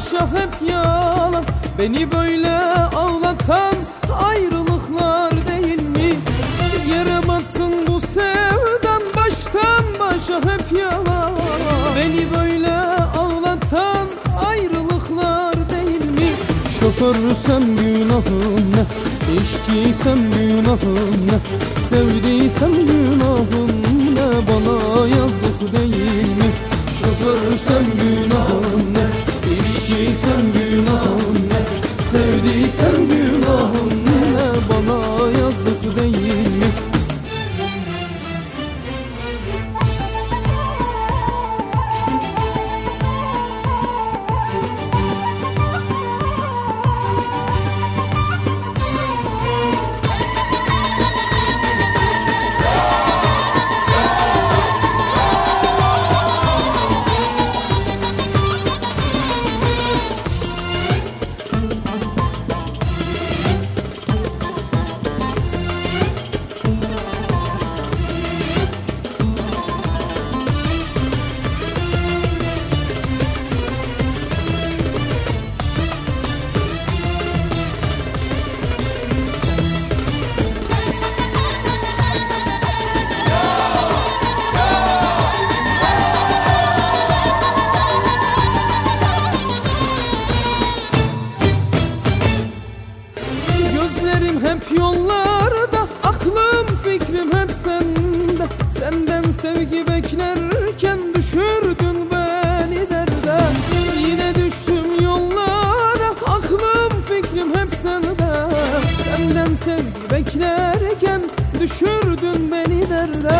başa hep yalan Beni böyle ağlatan ayrılıklar değil mi? Yere batsın bu sevdan baştan başa hep yalan Beni böyle ağlatan ayrılıklar değil mi? Şoförsem günahım ne? İşçiysem günahım ne? Sevdiysem günahım ne? Bana mi? Şoförsem günahım Hep yollarda Aklım fikrim hep sende. Senden sevgi beklerken Düşürdün beni derde Yine düştüm yollara Aklım fikrim hep sende. Senden sevgi beklerken Düşürdün beni derde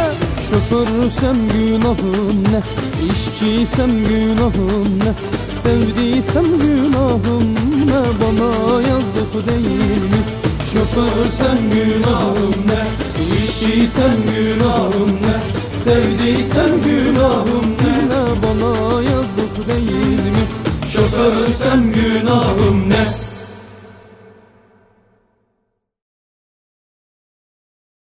Şoförsem günahım ne? İşçiysem günahım ne? Sevdiysem günahım ne? Bana yazık değil mi Şoförsem günahım ne? İşçiysem günahım ne? Sevdiysem günahım ne? Bana yazık değil mi? Şoförsem günahım ne